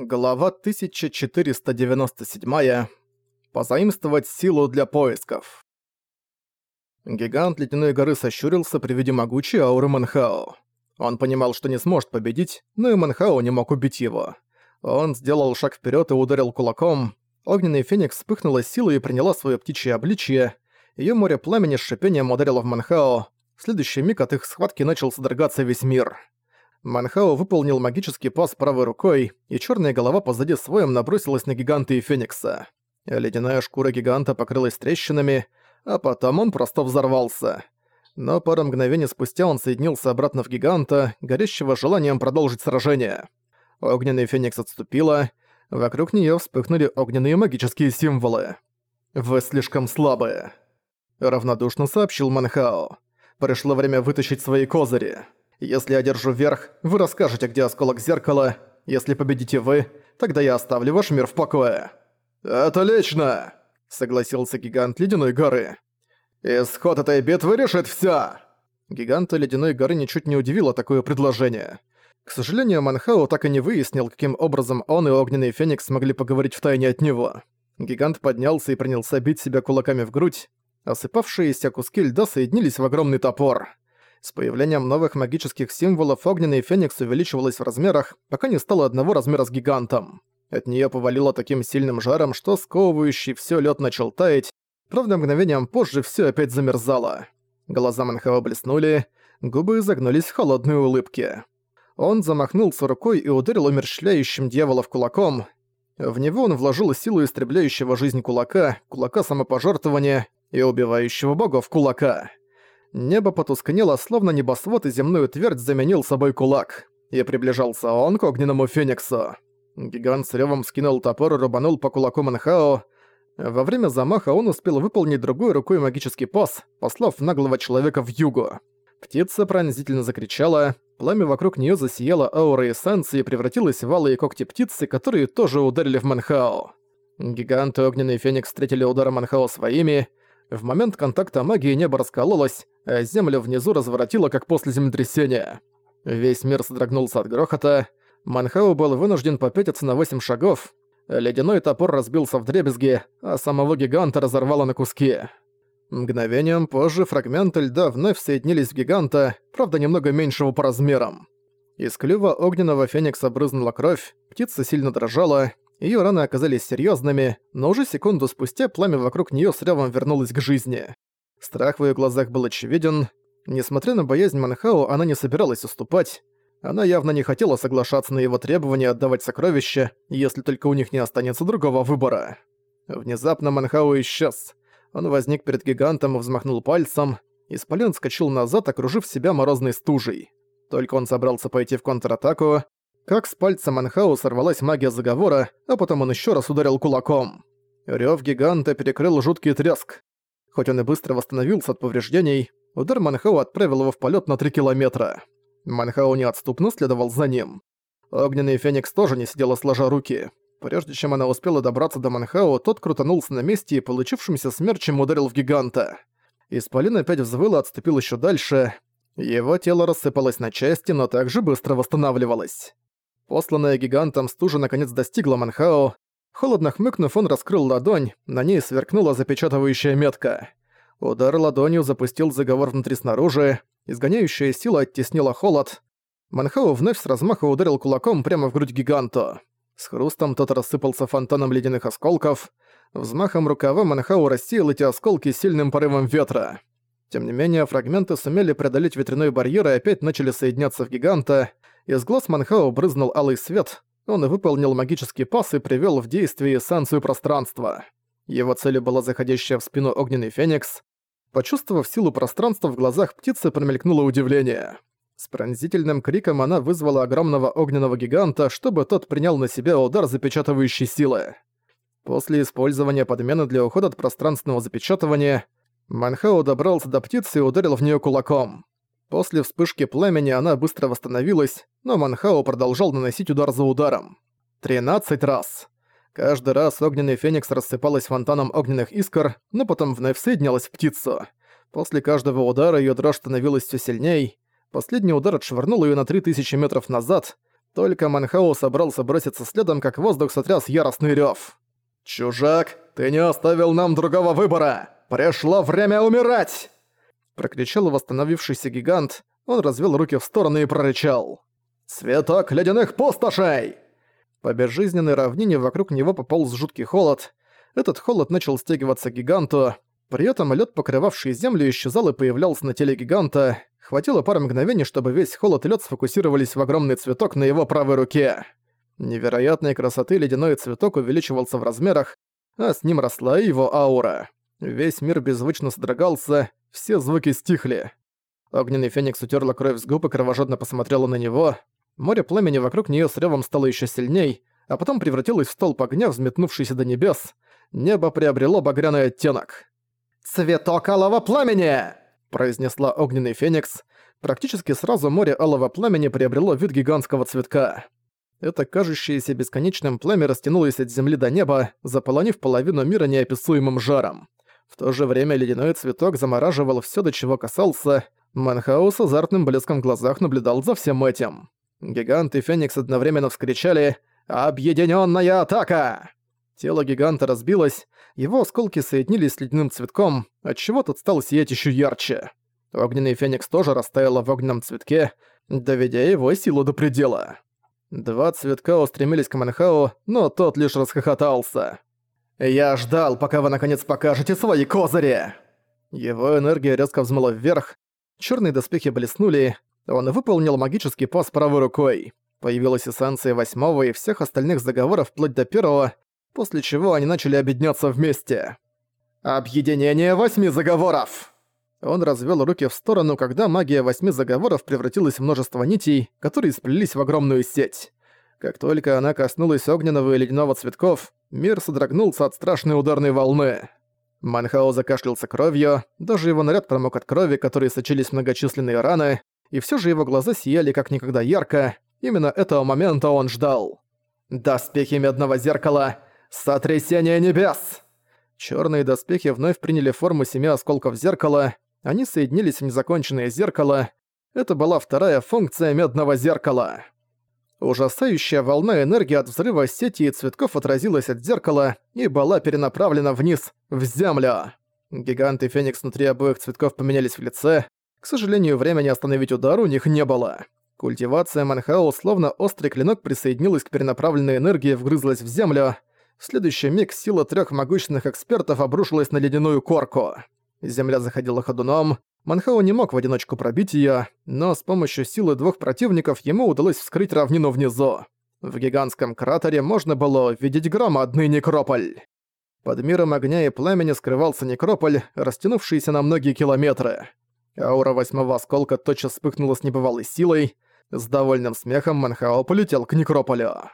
Глава 1497. Позаимствовать силу для поисков. Гигант Ледяной горы сощурился при виде могучей ауры Манхао. Он понимал, что не сможет победить, но и Манхао не мог убить его. Он сделал шаг вперед и ударил кулаком. Огненный феникс вспыхнула силой и приняла свое птичье обличье. Ее море пламени с шипением ударило в Манхао. В следующий миг от их схватки начал содрогаться весь мир. Манхао выполнил магический пас правой рукой, и черная голова позади своем набросилась на гиганта и Феникса. Ледяная шкура гиганта покрылась трещинами, а потом он просто взорвался. Но пару мгновений спустя он соединился обратно в гиганта, горящего желанием продолжить сражение. Огненный Феникс отступила, вокруг нее вспыхнули огненные магические символы. «Вы слишком слабые», — равнодушно сообщил Манхао. «Пришло время вытащить свои козыри». Если я держу верх, вы расскажете, где осколок зеркала. Если победите вы, тогда я оставлю ваш мир в покое». «Это лично!» — согласился гигант Ледяной горы. «Исход этой битвы решит всё!» Гиганта Ледяной горы ничуть не удивило такое предложение. К сожалению, Манхао так и не выяснил, каким образом он и Огненный Феникс смогли поговорить втайне от него. Гигант поднялся и принялся бить себя кулаками в грудь. Осыпавшиеся куски льда соединились в огромный топор. С появлением новых магических символов огненный феникс увеличивалась в размерах, пока не стало одного размера с гигантом. От нее повалило таким сильным жаром, что сковывающий все лед начал таять, правда мгновением позже все опять замерзало. Глаза Манхава блеснули, губы изогнулись в холодной улыбке. Он замахнулся рукой и ударил умерщвляющим дьяволов кулаком. В него он вложил силу истребляющего жизнь кулака, кулака самопожертвования и убивающего богов кулака. Небо потускнело, словно небосвод и земную твердь заменил собой кулак. И приближался он к огненному фениксу. Гигант с ревом скинул топор и рубанул по кулаку Манхао. Во время замаха он успел выполнить другой рукой магический пас, послав наглого человека в югу. Птица пронзительно закричала, пламя вокруг нее засияло аурой эссенции и превратилось в алые когти птицы, которые тоже ударили в Манхао. Гигант и огненный феникс встретили удар Манхао своими, в момент контакта магии небо раскололось, а землю внизу разворотило, как после землетрясения. Весь мир содрогнулся от грохота. Манхау был вынужден попятиться на восемь шагов. Ледяной топор разбился в дребезги, а самого гиганта разорвало на куски. Мгновением позже фрагменты льда вновь соединились в гиганта, правда немного меньшего по размерам. Из клюва огненного феникса брызнула кровь, птица сильно дрожала, Её раны оказались серьёзными, но уже секунду спустя пламя вокруг неё с рёвом вернулось к жизни. Страх в её глазах был очевиден. Несмотря на боязнь Манхао, она не собиралась уступать. Она явно не хотела соглашаться на его требования отдавать сокровища, если только у них не останется другого выбора. Внезапно Манхао исчез. Он возник перед гигантом и взмахнул пальцем. Исполин скачал назад, окружив себя морозной стужей. Только он собрался пойти в контратаку, как с пальца Манхау сорвалась магия заговора, а потом он еще раз ударил кулаком. Рёв гиганта перекрыл жуткий треск. Хоть он и быстро восстановился от повреждений, удар Манхау отправил его в полет на 3 километра. Манхау неотступно следовал за ним. Огненный Феникс тоже не сидела сложа руки. Прежде чем она успела добраться до Манхау, тот крутанулся на месте и получившимся смерчем ударил в гиганта. Исполин опять взвыл и отступил еще дальше. Его тело рассыпалось на части, но также быстро восстанавливалось. Посланная гигантом стужа наконец достигла Манхао. Холодно хмыкнув, он раскрыл ладонь, на ней сверкнула запечатывающая метка. Удар ладонью запустил заговор внутри-снаружи, изгоняющая сила оттеснила холод. Манхао вновь с размаха ударил кулаком прямо в грудь гиганту. С хрустом тот рассыпался фонтаном ледяных осколков. Взмахом рукава Манхао рассеял эти осколки сильным порывом ветра. Тем не менее, фрагменты сумели преодолеть ветряной барьер и опять начали соединяться в гиганта. Из глаз Манхао брызнул алый свет, он выполнил магический пас и привел в действие эссенцию пространства. Его целью была заходящая в спину огненный феникс. Почувствовав силу пространства в глазах птицы, промелькнуло удивление. С пронзительным криком она вызвала огромного огненного гиганта, чтобы тот принял на себя удар запечатывающей силы. После использования подмены для ухода от пространственного запечатывания, Манхао добрался до птицы и ударил в нее кулаком. После вспышки пламени она быстро восстановилась, но Манхао продолжал наносить удар за ударом. 13 раз. Каждый раз огненный феникс рассыпалась фонтаном огненных искр, но потом вновь соединялась в птицу. После каждого удара её дрожь становилась всё сильней. Последний удар отшвырнул её на 3000 метров назад. Только Манхау собрался броситься следом, как воздух сотряс яростный рёв. «Чужак, ты не оставил нам другого выбора! Пришло время умирать!» Прокричал восстановившийся гигант, он развел руки в стороны и прорычал. «Цветок ледяных пустошей!» По безжизненной равнине вокруг него пополз жуткий холод. Этот холод начал стягиваться к гиганту. При этом лед, покрывавший землю, исчезал и появлялся на теле гиганта. Хватило пары мгновений, чтобы весь холод и лед сфокусировались в огромный цветок на его правой руке. Невероятной красоты ледяной цветок увеличивался в размерах, а с ним росла его аура. Весь мир беззвучно содрогался, все звуки стихли. Огненный феникс утерла кровь с губ и кровожадно посмотрела на него. Море пламени вокруг нее с ревом стало еще сильней, а потом превратилось в столб огня, взметнувшийся до небес. Небо приобрело багряный оттенок. «Цветок алого пламени!» – произнесла огненный феникс. Практически сразу море алого пламени приобрело вид гигантского цветка. Это кажущееся бесконечным пламя растянулось от земли до неба, заполонив половину мира неописуемым жаром. В то же время ледяной цветок замораживал все, до чего касался. Манхаус с азартным блеском в глазах наблюдал за всем этим. Гигант и Феникс одновременно вскричали «Объединенная атака!». Тело гиганта разбилось, его осколки соединились с ледяным цветком, отчего тот стал сиять еще ярче. Огненный Феникс тоже растаял в огненном цветке, доведя его силу до предела. Два цветка устремились к Манхау, но тот лишь расхохотался. «Я ждал, пока вы наконец покажете свои козыри!» Его энергия резко взмыла вверх, черные доспехи блеснули, он выполнил магический пас правой рукой. Появилась эссенция восьмого и всех остальных заговоров вплоть до первого, после чего они начали объединяться вместе. «Объединение восьми заговоров!» Он развел руки в сторону, когда магия восьми заговоров превратилась в множество нитей, которые сплелись в огромную сеть. Как только она коснулась огненного и ледяного цветков, мир содрогнулся от страшной ударной волны. Манхао закашлялся кровью, даже его наряд промок от крови, которые сочились многочисленные раны, и все же его глаза сияли как никогда ярко, именно этого момента он ждал. «Доспехи Медного Зеркала! Сотрясение небес!» Черные доспехи вновь приняли форму семи осколков зеркала, они соединились в незаконченное зеркало. Это была вторая функция медного зеркала. Ужасающая волна энергии от взрыва сети и цветков отразилась от зеркала и была перенаправлена вниз, в землю. Гигант и Феникс внутри обоих цветков поменялись в лице. К сожалению, времени остановить удар у них не было. Культивация Манхао, словно острый клинок, присоединилась к перенаправленной энергии и вгрызлась в землю. В следующий миг сила трех могущественных экспертов обрушилась на ледяную корку. Земля заходила ходуном. Манхау не мог в одиночку пробить её, но с помощью силы двух противников ему удалось вскрыть равнину внизу. В гигантском кратере можно было видеть громадный некрополь. Под миром огня и пламени скрывался некрополь, растянувшийся на многие километры. Аура восьмого осколка тотчас вспыхнула с небывалой силой. С довольным смехом Манхао полетел к некрополю.